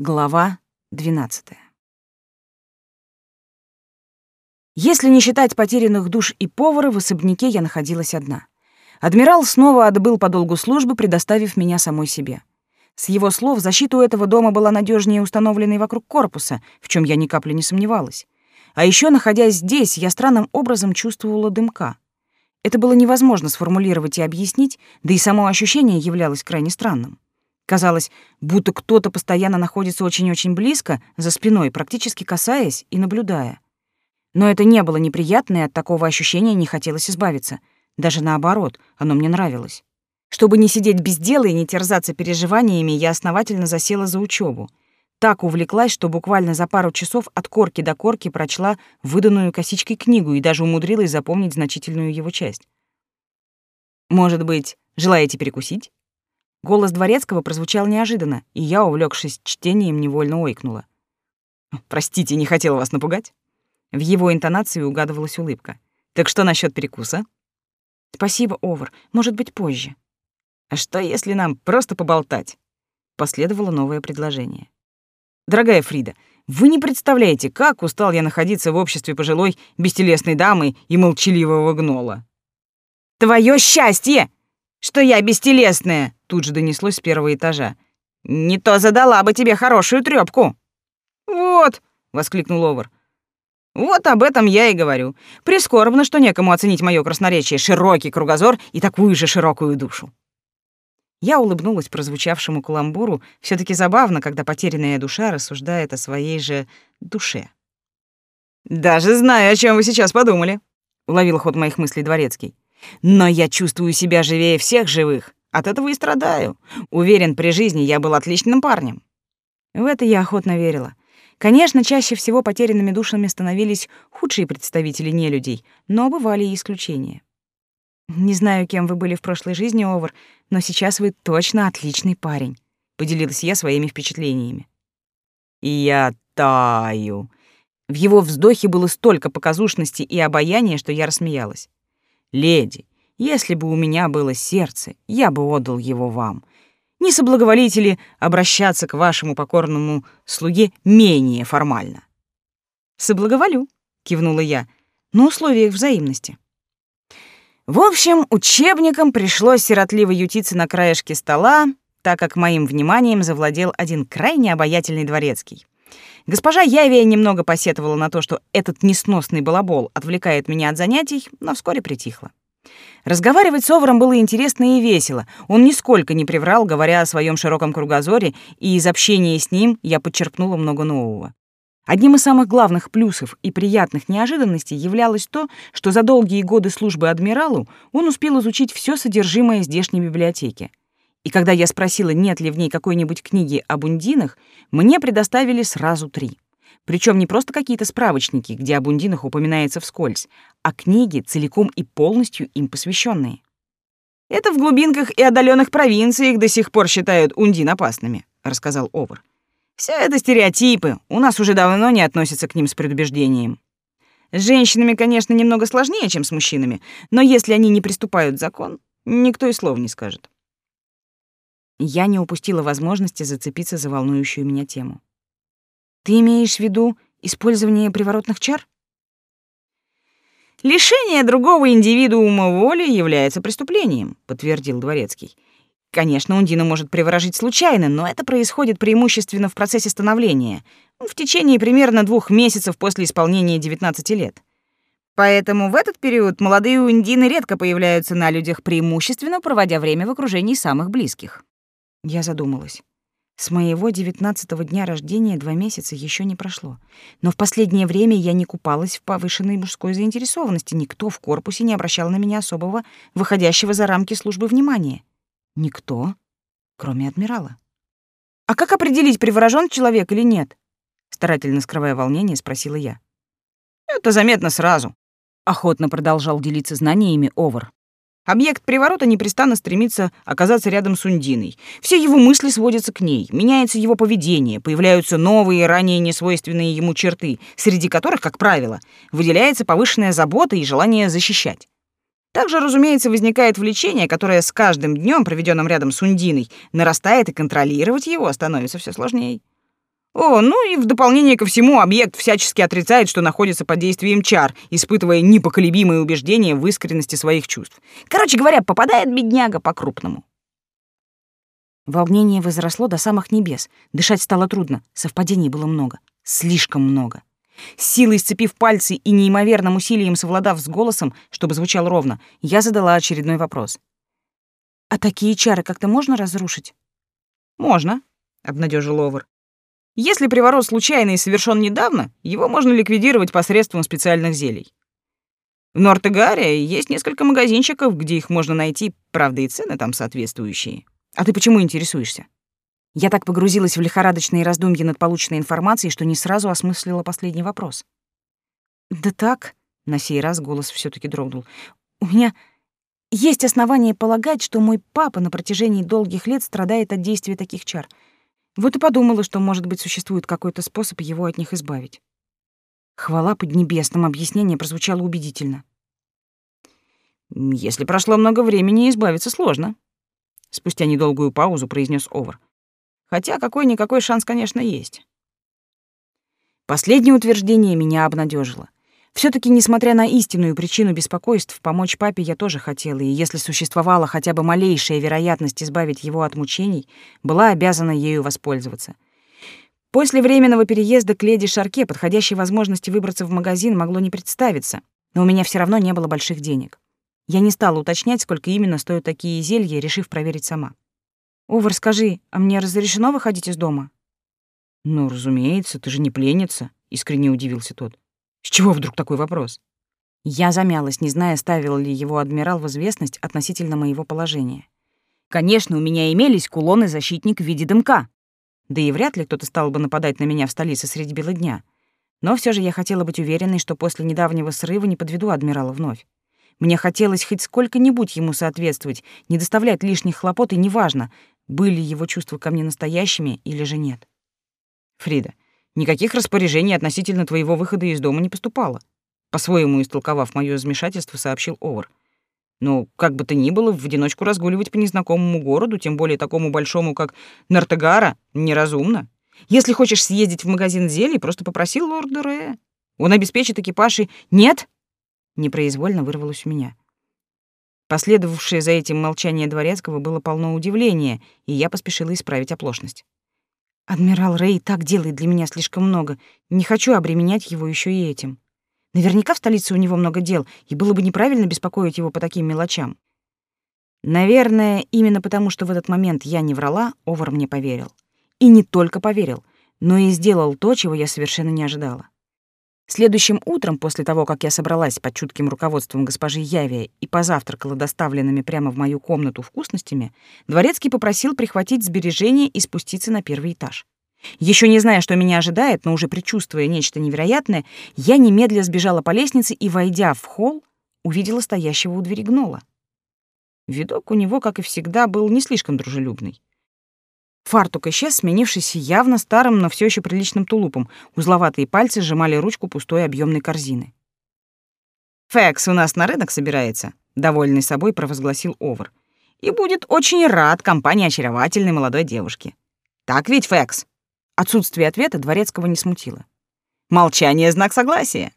Глава 12. Если не считать потерянных душ и повара, в особняке я находилась одна. Адмирал снова отбыл по долгу службы, предоставив меня самой себе. С его слов, защита у этого дома была надежнее установленной вокруг корпуса, в чем я ни капли не сомневалась. А еще, находясь здесь, я странным образом чувствовала дымка. Это было невозможно сформулировать и объяснить, да и само ощущение являлось крайне странным. Казалось, будто кто-то постоянно находится очень-очень близко, за спиной, практически касаясь и наблюдая. Но это не было неприятно, и от такого ощущения не хотелось избавиться. Даже наоборот, оно мне нравилось. Чтобы не сидеть без дела и не терзаться переживаниями, я основательно засела за учебу. Так увлеклась, что буквально за пару часов от корки до корки прочла выданную косичкой книгу и даже умудрилась запомнить значительную его часть. «Может быть, желаете перекусить?» Голос дворецкого прозвучал неожиданно, и я, увлекшись чтением, невольно ойкнула. «Простите, не хотела вас напугать?» В его интонации угадывалась улыбка. «Так что насчет перекуса?» «Спасибо, Овар. Может быть, позже». «А что, если нам просто поболтать?» Последовало новое предложение. «Дорогая Фрида, вы не представляете, как устал я находиться в обществе пожилой, бестелесной дамы и молчаливого гнола». «Твое счастье!» Что я бестелесная!» — тут же донеслось с первого этажа. «Не то задала бы тебе хорошую трёпку!» «Вот!» — воскликнул Овар. «Вот об этом я и говорю. Прискорбно, что некому оценить моё красноречие, широкий кругозор и такую же широкую душу». Я улыбнулась прозвучавшему каламбуру. все таки забавно, когда потерянная душа рассуждает о своей же душе. «Даже знаю, о чем вы сейчас подумали», — уловил ход моих мыслей дворецкий. Но я чувствую себя живее всех живых. От этого и страдаю. Уверен, при жизни я был отличным парнем. В это я охотно верила. Конечно, чаще всего потерянными душами становились худшие представители нелюдей, но бывали и исключения. Не знаю, кем вы были в прошлой жизни, Овар, но сейчас вы точно отличный парень, поделилась я своими впечатлениями. Я таю. В его вздохе было столько показушности и обаяния, что я рассмеялась. Леди, если бы у меня было сердце, я бы отдал его вам. Не соблаговолите ли обращаться к вашему покорному слуге менее формально? Соблаговолю, кивнула я, на условиях взаимности. В общем, учебникам пришлось сиротливо ютиться на краешке стола, так как моим вниманием завладел один крайне обаятельный дворецкий. Госпожа Явия немного посетовала на то, что этот несносный балабол отвлекает меня от занятий, но вскоре притихла. Разговаривать с Оваром было интересно и весело. Он нисколько не приврал, говоря о своем широком кругозоре, и из общения с ним я подчерпнула много нового. Одним из самых главных плюсов и приятных неожиданностей являлось то, что за долгие годы службы адмиралу он успел изучить все содержимое здешней библиотеки. И когда я спросила, нет ли в ней какой-нибудь книги об ундинах, мне предоставили сразу три. Причем не просто какие-то справочники, где об ундинах упоминается вскользь, а книги, целиком и полностью им посвященные. «Это в глубинках и отдаленных провинциях до сих пор считают ундин опасными», — рассказал Овар. «Все это стереотипы, у нас уже давно не относятся к ним с предубеждением. С женщинами, конечно, немного сложнее, чем с мужчинами, но если они не приступают закон, никто и слов не скажет. Я не упустила возможности зацепиться за волнующую меня тему. «Ты имеешь в виду использование приворотных чар?» «Лишение другого индивидуума воли является преступлением», — подтвердил Дворецкий. «Конечно, Ундина может приворожить случайно, но это происходит преимущественно в процессе становления, в течение примерно двух месяцев после исполнения 19 лет. Поэтому в этот период молодые ундины редко появляются на людях, преимущественно проводя время в окружении самых близких. Я задумалась. С моего девятнадцатого дня рождения два месяца еще не прошло. Но в последнее время я не купалась в повышенной мужской заинтересованности. Никто в корпусе не обращал на меня особого, выходящего за рамки службы внимания. Никто, кроме адмирала. «А как определить, приворожен человек или нет?» Старательно скрывая волнение, спросила я. «Это заметно сразу», — охотно продолжал делиться знаниями Овар. Объект приворота непрестанно стремится оказаться рядом с Ундиной. Все его мысли сводятся к ней, меняется его поведение, появляются новые, ранее несвойственные ему черты, среди которых, как правило, выделяется повышенная забота и желание защищать. Также, разумеется, возникает влечение, которое с каждым днем, проведенным рядом с Ундиной, нарастает, и контролировать его становится все сложнее. О, ну и в дополнение ко всему объект всячески отрицает, что находится под действием чар, испытывая непоколебимые убеждения в искренности своих чувств. Короче говоря, попадает бедняга по-крупному. Волнение возросло до самых небес. Дышать стало трудно, совпадений было много. Слишком много. Силой сцепив пальцы и неимоверным усилием совладав с голосом, чтобы звучал ровно, я задала очередной вопрос. «А такие чары как-то можно разрушить?» «Можно», — обнадежил Овер. «Если приворот случайный и совершен недавно, его можно ликвидировать посредством специальных зелий. В Нортегаре есть несколько магазинчиков, где их можно найти, правда и цены там соответствующие. А ты почему интересуешься?» Я так погрузилась в лихорадочные раздумья над полученной информацией, что не сразу осмыслила последний вопрос. «Да так», — на сей раз голос все таки дрогнул, «у меня есть основания полагать, что мой папа на протяжении долгих лет страдает от действия таких чар. Вот и подумала, что, может быть, существует какой-то способ его от них избавить». Хвала поднебесным, объяснение прозвучало убедительно. «Если прошло много времени, избавиться сложно», — спустя недолгую паузу произнес Овар. Хотя какой-никакой шанс, конечно, есть. Последнее утверждение меня обнадежило. Все таки несмотря на истинную причину беспокойств, помочь папе я тоже хотела, и если существовала хотя бы малейшая вероятность избавить его от мучений, была обязана ею воспользоваться. После временного переезда к леди Шарке подходящей возможности выбраться в магазин могло не представиться, но у меня все равно не было больших денег. Я не стала уточнять, сколько именно стоят такие зелья, решив проверить сама. Овар, скажи, а мне разрешено выходить из дома? Ну, разумеется, ты же не пленница, искренне удивился тот. С чего вдруг такой вопрос? Я замялась, не зная, ставил ли его адмирал в известность относительно моего положения. Конечно, у меня имелись кулоны защитник в виде дымка. Да и вряд ли кто-то стал бы нападать на меня в столице среди бела дня. Но все же я хотела быть уверенной, что после недавнего срыва не подведу адмирала вновь. Мне хотелось хоть сколько-нибудь ему соответствовать, не доставлять лишних хлопот, и неважно, были его чувства ко мне настоящими или же нет. Фрида, никаких распоряжений относительно твоего выхода из дома не поступало. По-своему истолковав моё замешательство, сообщил Овар. Но как бы то ни было, в одиночку разгуливать по незнакомому городу, тем более такому большому, как Нартегара, неразумно. Если хочешь съездить в магазин зелий, просто попроси лорда Рэя. Он обеспечит экипаж и... Нет! Непроизвольно вырвалось у меня. Последовавшее за этим молчание дворецкого было полно удивления, и я поспешила исправить оплошность. «Адмирал Рэй так делает для меня слишком много. Не хочу обременять его еще и этим. Наверняка в столице у него много дел, и было бы неправильно беспокоить его по таким мелочам». Наверное, именно потому, что в этот момент я не врала, Овар мне поверил. И не только поверил, но и сделал то, чего я совершенно не ожидала. Следующим утром, после того, как я собралась под чутким руководством госпожи Явия и позавтракала доставленными прямо в мою комнату вкусностями, дворецкий попросил прихватить сбережения и спуститься на первый этаж. Еще не зная, что меня ожидает, но уже предчувствуя нечто невероятное, я немедля сбежала по лестнице и, войдя в холл, увидела стоящего у двери гнола. Видок у него, как и всегда, был не слишком дружелюбный. Фартук исчез, сменившись явно старым, но все еще приличным тулупом. Узловатые пальцы сжимали ручку пустой объемной корзины. «Фэкс у нас на рынок собирается», — довольный собой провозгласил Овар. «И будет очень рад компании очаровательной молодой девушки. Так ведь, Фэкс?» Отсутствие ответа Дворецкого не смутило. «Молчание — знак согласия».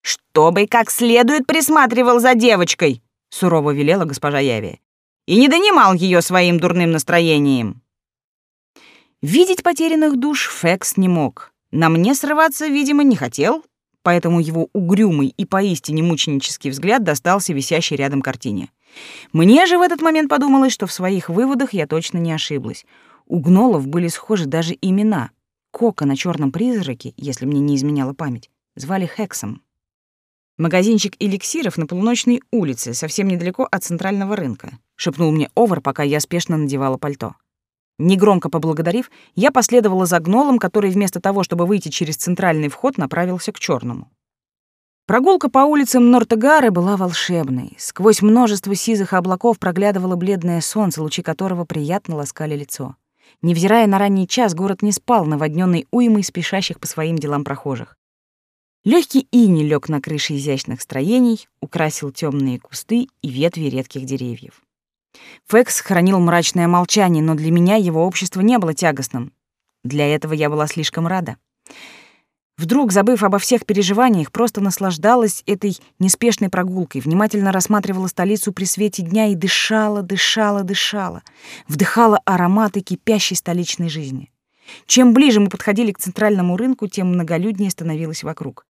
«Чтобы как следует присматривал за девочкой», — сурово велела госпожа Яви и не донимал ее своим дурным настроением. Видеть потерянных душ Фекс не мог. На мне срываться, видимо, не хотел, поэтому его угрюмый и поистине мученический взгляд достался висящей рядом картине. Мне же в этот момент подумалось, что в своих выводах я точно не ошиблась. У гнолов были схожи даже имена. Кока на черном призраке, если мне не изменяла память, звали Хексом. Магазинчик эликсиров на полуночной улице, совсем недалеко от центрального рынка, шепнул мне Овар, пока я спешно надевала пальто. Негромко поблагодарив, я последовала за гнолом, который вместо того, чтобы выйти через центральный вход, направился к черному. Прогулка по улицам Нортегары была волшебной. Сквозь множество сизых облаков проглядывало бледное солнце, лучи которого приятно ласкали лицо. Невзирая на ранний час, город не спал, наводненный уймой спешащих по своим делам прохожих. Легкий иней лег на крыши изящных строений, украсил темные кусты и ветви редких деревьев. Фекс хранил мрачное молчание, но для меня его общество не было тягостным. Для этого я была слишком рада. Вдруг, забыв обо всех переживаниях, просто наслаждалась этой неспешной прогулкой, внимательно рассматривала столицу при свете дня и дышала, дышала, дышала, вдыхала ароматы кипящей столичной жизни. Чем ближе мы подходили к центральному рынку, тем многолюднее становилось вокруг.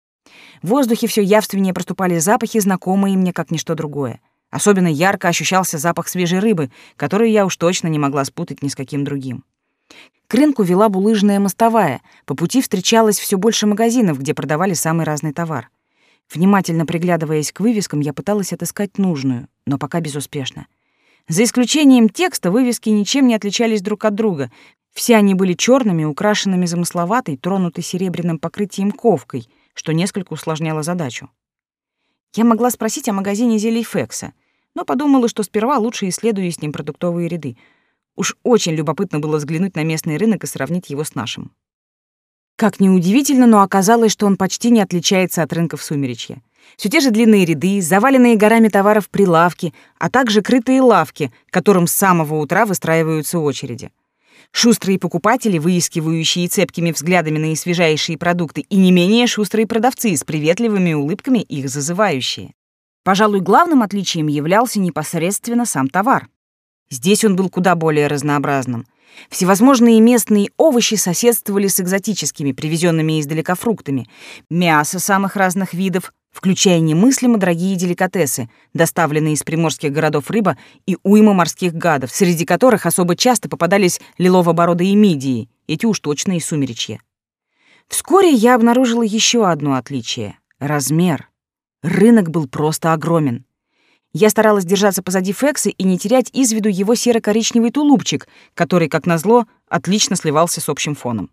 В воздухе все явственнее проступали запахи, знакомые мне как ничто другое. Особенно ярко ощущался запах свежей рыбы, которую я уж точно не могла спутать ни с каким другим. К рынку вела булыжная мостовая. По пути встречалось все больше магазинов, где продавали самый разный товар. Внимательно приглядываясь к вывескам, я пыталась отыскать нужную, но пока безуспешно. За исключением текста, вывески ничем не отличались друг от друга. Все они были черными, украшенными замысловатой, тронутой серебряным покрытием ковкой, что несколько усложняло задачу. Я могла спросить о магазине зелий Фекса, но подумала, что сперва лучше исследую с ним продуктовые ряды — Уж очень любопытно было взглянуть на местный рынок и сравнить его с нашим. Как ни удивительно, но оказалось, что он почти не отличается от рынка в Сумеречье. Все те же длинные ряды, заваленные горами товаров прилавки, а также крытые лавки, которым с самого утра выстраиваются очереди. Шустрые покупатели, выискивающие цепкими взглядами наисвежайшие продукты, и не менее шустрые продавцы с приветливыми улыбками их зазывающие. Пожалуй, главным отличием являлся непосредственно сам товар. Здесь он был куда более разнообразным. Всевозможные местные овощи соседствовали с экзотическими, привезенными издалека фруктами, мясо самых разных видов, включая немыслимо дорогие деликатесы, доставленные из приморских городов рыба и уйма морских гадов, среди которых особо часто попадались лилово-бородые мидии, эти уж точно сумеречья. Вскоре я обнаружила еще одно отличие — размер. Рынок был просто огромен. Я старалась держаться позади Фекса и не терять из виду его серо-коричневый тулупчик, который, как назло, отлично сливался с общим фоном.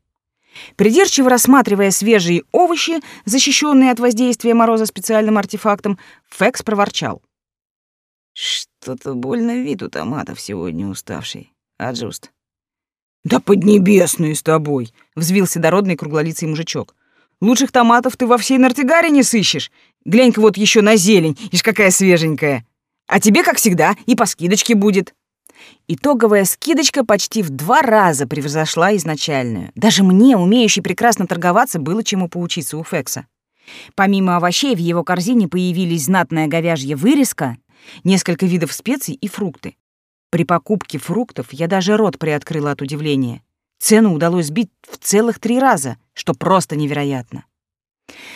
Придирчиво рассматривая свежие овощи, защищенные от воздействия мороза специальным артефактом, Фекс проворчал. «Что-то больно вид у томатов сегодня уставший. А Джуст?» «Да поднебесные с тобой!» — взвился дородный круглолицый мужичок. «Лучших томатов ты во всей Нортигаре не сыщешь. Глянь-ка вот еще на зелень, ишь какая свеженькая!» А тебе, как всегда, и по скидочке будет». Итоговая скидочка почти в два раза превзошла изначальную. Даже мне, умеющей прекрасно торговаться, было чему поучиться у Фекса. Помимо овощей в его корзине появились знатная говяжья вырезка, несколько видов специй и фрукты. При покупке фруктов я даже рот приоткрыла от удивления. Цену удалось сбить в целых три раза, что просто невероятно.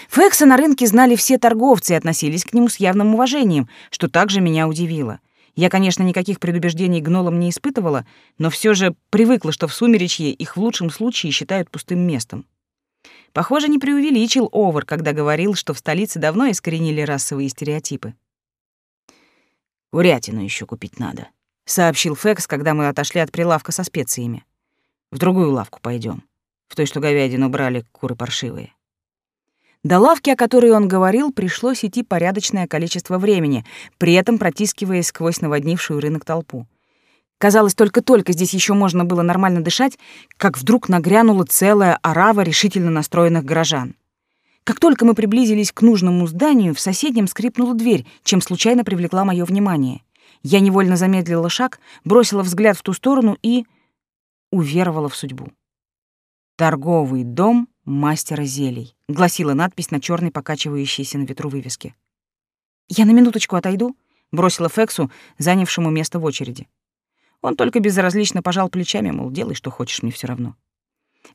Фекса на рынке знали все торговцы и относились к нему с явным уважением, что также меня удивило. Я, конечно, никаких предубеждений гнолам не испытывала, но все же привыкла, что в сумеречье их в лучшем случае считают пустым местом. Похоже, не преувеличил Овар, когда говорил, что в столице давно искоренили расовые стереотипы. «Курятину еще купить надо», — сообщил Фекс, когда мы отошли от прилавка со специями. «В другую лавку пойдем. В той, что говядину брали, куры паршивые». До лавки, о которой он говорил, пришлось идти порядочное количество времени, при этом протискиваясь сквозь наводнившую рынок толпу. Казалось, только-только здесь еще можно было нормально дышать, как вдруг нагрянула целая орава решительно настроенных горожан. Как только мы приблизились к нужному зданию, в соседнем скрипнула дверь, чем случайно привлекла мое внимание. Я невольно замедлила шаг, бросила взгляд в ту сторону и уверовала в судьбу. Торговый дом мастера зелий, гласила надпись на черной покачивающейся на ветру вывеске. Я на минуточку отойду, бросила Фексу, занявшему место в очереди. Он только безразлично пожал плечами, мол, делай, что хочешь, мне все равно.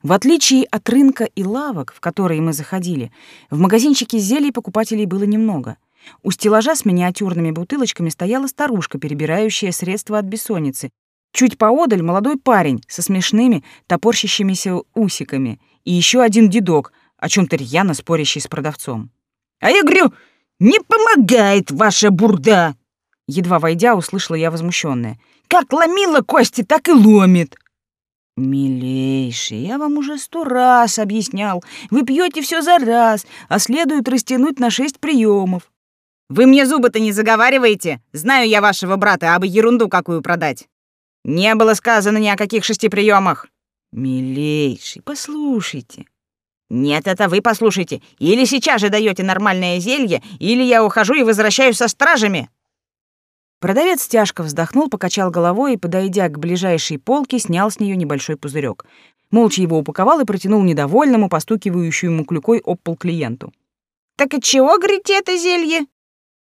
В отличие от рынка и лавок, в которые мы заходили, в магазинчике зелий покупателей было немного. У стеллажа с миниатюрными бутылочками стояла старушка, перебирающая средства от бессонницы. Чуть поодаль молодой парень со смешными, топорщащимися усиками и еще один дедок, о чем то рьяно спорящий с продавцом. «А я говорю, не помогает ваша бурда!» Едва войдя, услышала я возмущенная. «Как ломила кости, так и ломит!» «Милейший, я вам уже сто раз объяснял. Вы пьете все за раз, а следует растянуть на шесть приемов. «Вы мне зубы-то не заговариваете? Знаю я вашего брата, а бы ерунду какую продать!» «Не было сказано ни о каких шести приемах. «Милейший, послушайте». «Нет, это вы послушайте. Или сейчас же даете нормальное зелье, или я ухожу и возвращаюсь со стражами». Продавец тяжко вздохнул, покачал головой и, подойдя к ближайшей полке, снял с нее небольшой пузырек. Молча его упаковал и протянул недовольному, постукивающему клюкой об пол клиенту. «Так от чего, говорите, это зелье?»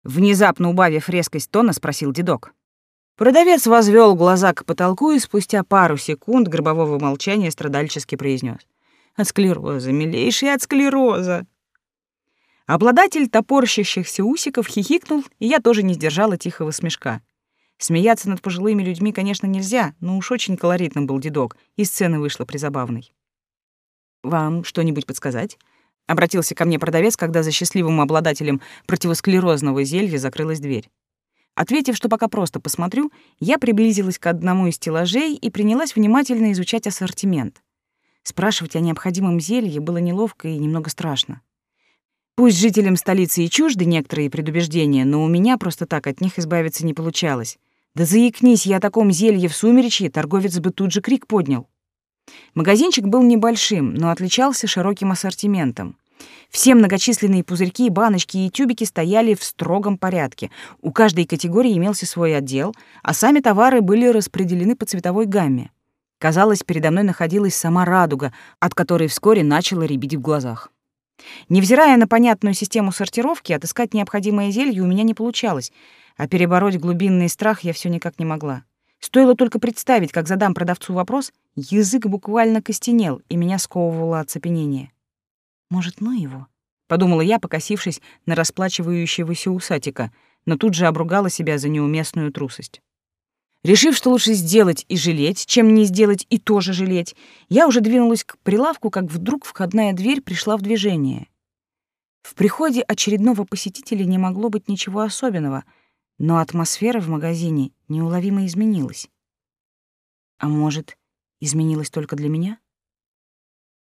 Внезапно убавив резкость тона, спросил дедок. Продавец возвел глаза к потолку и спустя пару секунд гробового молчания страдальчески произнес: «От склероза, милейший, от склероза!» Обладатель топорщащихся усиков хихикнул, и я тоже не сдержала тихого смешка. Смеяться над пожилыми людьми, конечно, нельзя, но уж очень колоритным был дедок, и сцена вышла призабавной. «Вам что-нибудь подсказать?» — обратился ко мне продавец, когда за счастливым обладателем противосклерозного зелья закрылась дверь. Ответив, что пока просто посмотрю, я приблизилась к одному из стеллажей и принялась внимательно изучать ассортимент. Спрашивать о необходимом зелье было неловко и немного страшно. Пусть жителям столицы и чужды некоторые предубеждения, но у меня просто так от них избавиться не получалось. Да заикнись я о таком зелье в сумеречье, торговец бы тут же крик поднял. Магазинчик был небольшим, но отличался широким ассортиментом. Все многочисленные пузырьки, баночки и тюбики стояли в строгом порядке. У каждой категории имелся свой отдел, а сами товары были распределены по цветовой гамме. Казалось, передо мной находилась сама радуга, от которой вскоре начала рябить в глазах. Невзирая на понятную систему сортировки, отыскать необходимое зелье у меня не получалось, а перебороть глубинный страх я все никак не могла. Стоило только представить, как задам продавцу вопрос, язык буквально костенел, и меня сковывало оцепенение. «Может, ну его?» — подумала я, покосившись на расплачивающегося усатика, но тут же обругала себя за неуместную трусость. Решив, что лучше сделать и жалеть, чем не сделать и тоже жалеть, я уже двинулась к прилавку, как вдруг входная дверь пришла в движение. В приходе очередного посетителя не могло быть ничего особенного, но атмосфера в магазине неуловимо изменилась. А может, изменилась только для меня?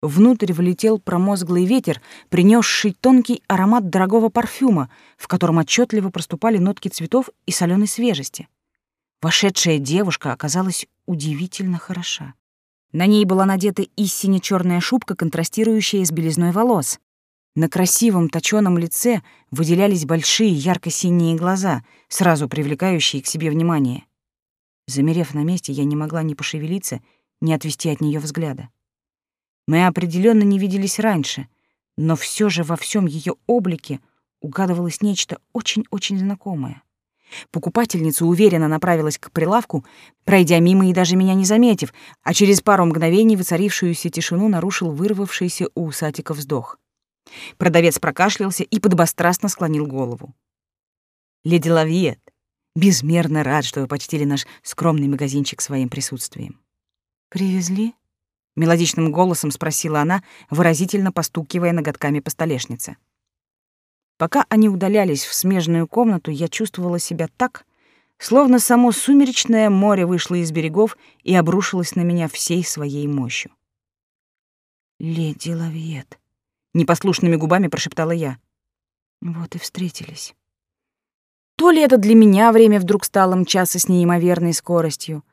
Внутрь влетел промозглый ветер, принесший тонкий аромат дорогого парфюма, в котором отчетливо проступали нотки цветов и соленой свежести. Вошедшая девушка оказалась удивительно хороша. На ней была надета истине черная шубка, контрастирующая с белизной волос. На красивом точёном лице выделялись большие ярко-синие глаза, сразу привлекающие к себе внимание. Замерев на месте, я не могла ни пошевелиться, ни отвести от нее взгляда. Мы определенно не виделись раньше, но все же во всем ее облике угадывалось нечто очень-очень знакомое. Покупательница уверенно направилась к прилавку, пройдя мимо и даже меня не заметив, а через пару мгновений воцарившуюся тишину нарушил вырвавшийся у усатика вздох. Продавец прокашлялся и подобострастно склонил голову. «Леди Лавьет, безмерно рад, что вы почтили наш скромный магазинчик своим присутствием». «Привезли?» — мелодичным голосом спросила она, выразительно постукивая ноготками по столешнице. Пока они удалялись в смежную комнату, я чувствовала себя так, словно само сумеречное море вышло из берегов и обрушилось на меня всей своей мощью. «Леди Лавиет», — непослушными губами прошептала я. Вот и встретились. То ли это для меня время вдруг стало мчаться с неимоверной скоростью,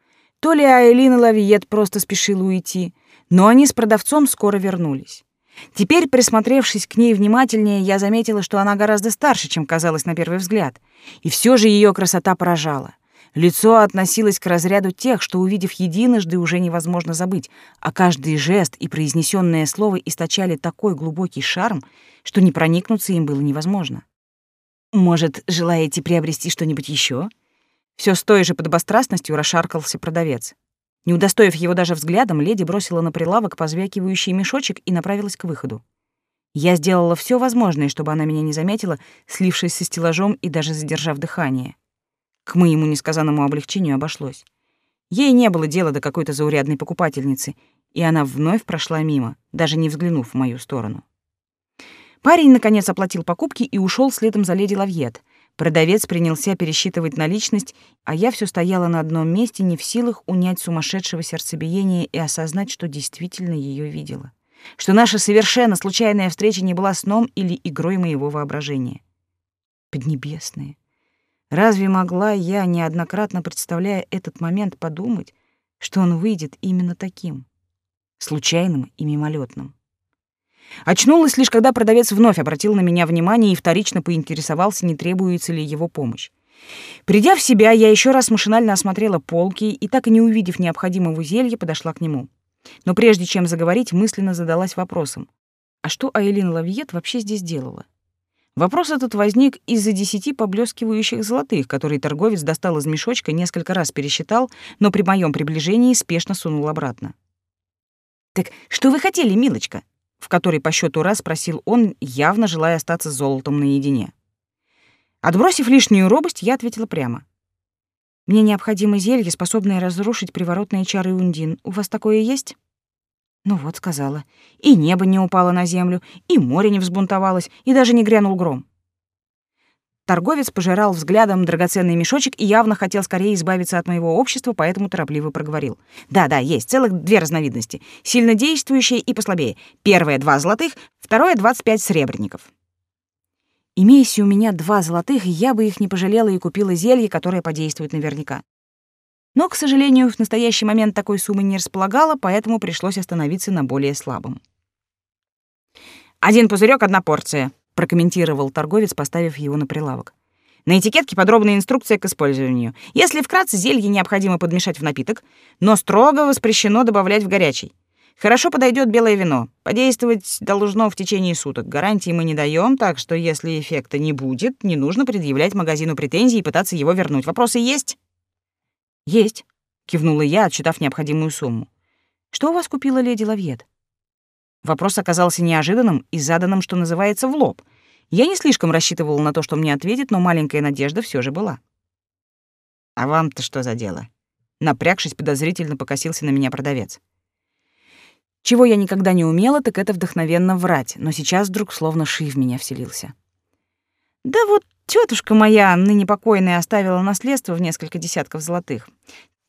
то ли Айлина Лавиет просто спешила уйти, но они с продавцом скоро вернулись. Теперь, присмотревшись к ней внимательнее, я заметила, что она гораздо старше, чем казалось на первый взгляд. И все же ее красота поражала. Лицо относилось к разряду тех, что, увидев единожды, уже невозможно забыть, а каждый жест и произнесенное слово источали такой глубокий шарм, что не проникнуться им было невозможно. «Может, желаете приобрести что-нибудь еще? Все с той же подобострастностью расшаркался продавец. Не удостоив его даже взглядом, леди бросила на прилавок позвякивающий мешочек и направилась к выходу. Я сделала все возможное, чтобы она меня не заметила, слившись со стеллажом и даже задержав дыхание. К моему несказанному облегчению обошлось. Ей не было дела до какой-то заурядной покупательницы, и она вновь прошла мимо, даже не взглянув в мою сторону. Парень, наконец, оплатил покупки и ушел следом за леди Лавьет, Продавец принялся пересчитывать наличность, а я все стояла на одном месте, не в силах унять сумасшедшего сердцебиения и осознать, что действительно ее видела. Что наша совершенно случайная встреча не была сном или игрой моего воображения. Поднебесные. Разве могла я, неоднократно представляя этот момент, подумать, что он выйдет именно таким, случайным и мимолетным? Очнулась лишь, когда продавец вновь обратил на меня внимание и вторично поинтересовался, не требуется ли его помощь. Придя в себя, я еще раз машинально осмотрела полки и, так и не увидев необходимого зелья, подошла к нему. Но прежде чем заговорить, мысленно задалась вопросом. А что Айлин Лавьет вообще здесь делала? Вопрос этот возник из-за десяти поблескивающих золотых, которые торговец достал из мешочка, несколько раз пересчитал, но при моем приближении спешно сунул обратно. «Так что вы хотели, милочка?» В который по счету раз спросил он, явно желая остаться с золотом наедине. Отбросив лишнюю робость, я ответила прямо. «Мне необходимо зелье, способное разрушить приворотные чары Ундин. У вас такое есть?» Ну вот, сказала. И небо не упало на землю, и море не взбунтовалось, и даже не грянул гром. Торговец пожирал взглядом драгоценный мешочек и явно хотел скорее избавиться от моего общества, поэтому торопливо проговорил. «Да-да, есть целых две разновидности. Сильнодействующие и послабее. Первое — два золотых, второе — двадцать пять сребреников». Имеясь у меня два золотых, я бы их не пожалела и купила зелье, которое подействует наверняка. Но, к сожалению, в настоящий момент такой суммы не располагала, поэтому пришлось остановиться на более слабом. «Один пузырек, одна порция», — прокомментировал торговец, поставив его на прилавок. На этикетке подробная инструкция к использованию. Если вкратце, зелье необходимо подмешать в напиток, но строго воспрещено добавлять в горячий. Хорошо подойдет белое вино. Подействовать должно в течение суток. Гарантии мы не даем, так что если эффекта не будет, не нужно предъявлять магазину претензии и пытаться его вернуть. Вопросы есть? Есть, кивнула я, отсчитав необходимую сумму. Что у вас купила леди Лавьет? Вопрос оказался неожиданным и заданным, что называется, в лоб. Я не слишком рассчитывала на то, что мне ответит, но маленькая надежда все же была. «А вам-то что за дело?» Напрягшись, подозрительно покосился на меня продавец. Чего я никогда не умела, так это вдохновенно врать, но сейчас вдруг словно ши в меня вселился. «Да вот тетушка моя, ныне покойная, оставила наследство в несколько десятков золотых.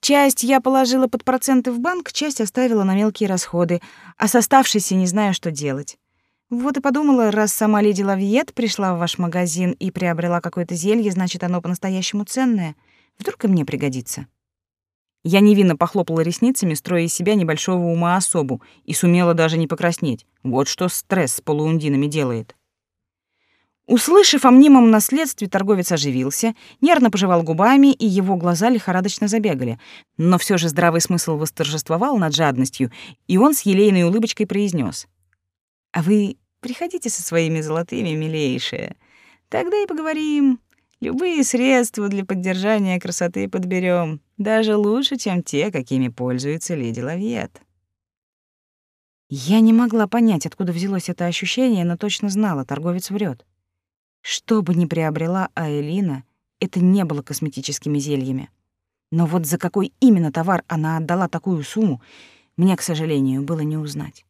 Часть я положила под проценты в банк, часть оставила на мелкие расходы, а с оставшейся не знаю, что делать. Вот и подумала, раз сама леди Лавьет пришла в ваш магазин и приобрела какое-то зелье, значит, оно по-настоящему ценное. Вдруг и мне пригодится. Я невинно похлопала ресницами, строя из себя небольшого ума особу, и сумела даже не покраснеть. Вот что стресс с полуундинами делает. Услышав о мнимом наследстве, торговец оживился, нервно пожевал губами, и его глаза лихорадочно забегали. Но все же здравый смысл восторжествовал над жадностью, и он с елейной улыбочкой произнес: «А вы приходите со своими золотыми, милейшие. Тогда и поговорим. Любые средства для поддержания красоты подберем, даже лучше, чем те, какими пользуется леди Лавьет». Я не могла понять, откуда взялось это ощущение, но точно знала, торговец врет. Что бы ни приобрела Аэлина, это не было косметическими зельями. Но вот за какой именно товар она отдала такую сумму, мне, к сожалению, было не узнать.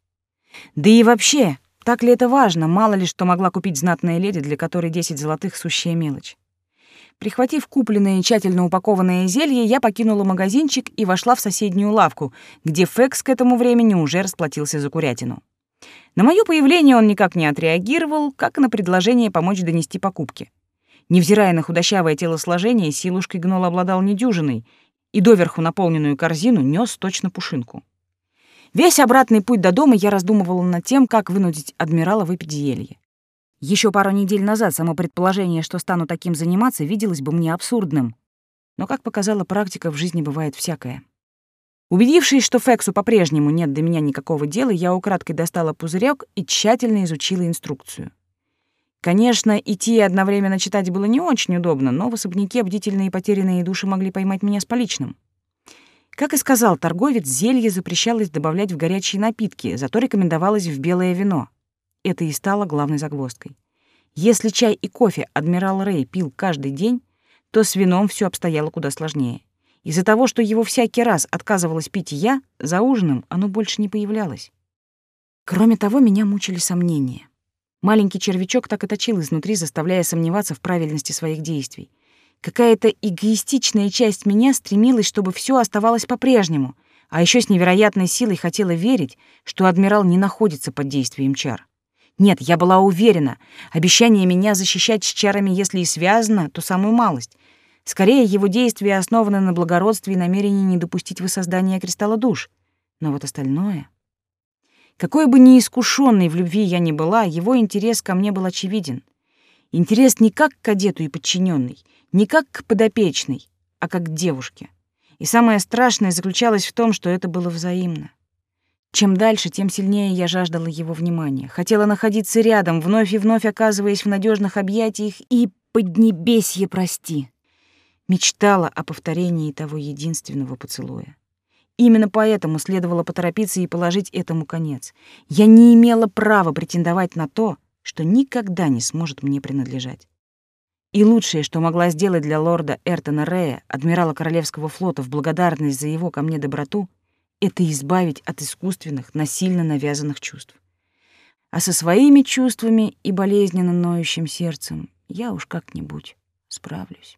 Да и вообще, так ли это важно, мало ли что могла купить знатная леди, для которой 10 золотых — сущая мелочь. Прихватив купленное тщательно упакованное зелье, я покинула магазинчик и вошла в соседнюю лавку, где Фекс к этому времени уже расплатился за курятину. На моё появление он никак не отреагировал, как и на предложение помочь донести покупки. Невзирая на худощавое телосложение, силушкой гнол обладал недюжиной и доверху наполненную корзину нёс точно пушинку. Весь обратный путь до дома я раздумывала над тем, как вынудить адмирала выпить зелье. Еще пару недель назад само предположение, что стану таким заниматься, виделось бы мне абсурдным. Но, как показала практика, в жизни бывает всякое. Убедившись, что Фексу по-прежнему нет до меня никакого дела, я украдкой достала пузырек и тщательно изучила инструкцию. Конечно, идти и одновременно читать было не очень удобно, но в особняке бдительные потерянные души могли поймать меня с поличным. Как и сказал торговец, зелье запрещалось добавлять в горячие напитки, зато рекомендовалось в белое вино. Это и стало главной загвоздкой. Если чай и кофе адмирал Рэй пил каждый день, то с вином все обстояло куда сложнее. Из-за того, что его всякий раз отказывалась пить я, за ужином оно больше не появлялось. Кроме того, меня мучили сомнения. Маленький червячок так и точил изнутри, заставляя сомневаться в правильности своих действий. Какая-то эгоистичная часть меня стремилась, чтобы все оставалось по-прежнему, а еще с невероятной силой хотела верить, что адмирал не находится под действием чар. Нет, я была уверена, обещание меня защищать с чарами, если и связано, то самую малость. Скорее, его действия основаны на благородстве и намерении не допустить воссоздания кристалла душ. Но вот остальное... Какой бы неискушенной в любви я ни была, его интерес ко мне был очевиден. Интерес не как к кадету и подчиненной, не как к подопечной, а как к девушке. И самое страшное заключалось в том, что это было взаимно. Чем дальше, тем сильнее я жаждала его внимания. Хотела находиться рядом, вновь и вновь оказываясь в надежных объятиях и поднебесье прости. Мечтала о повторении того единственного поцелуя. Именно поэтому следовало поторопиться и положить этому конец. Я не имела права претендовать на то, что никогда не сможет мне принадлежать. И лучшее, что могла сделать для лорда Эртона Рея, адмирала Королевского флота, в благодарность за его ко мне доброту, это избавить от искусственных, насильно навязанных чувств. А со своими чувствами и болезненно ноющим сердцем я уж как-нибудь справлюсь.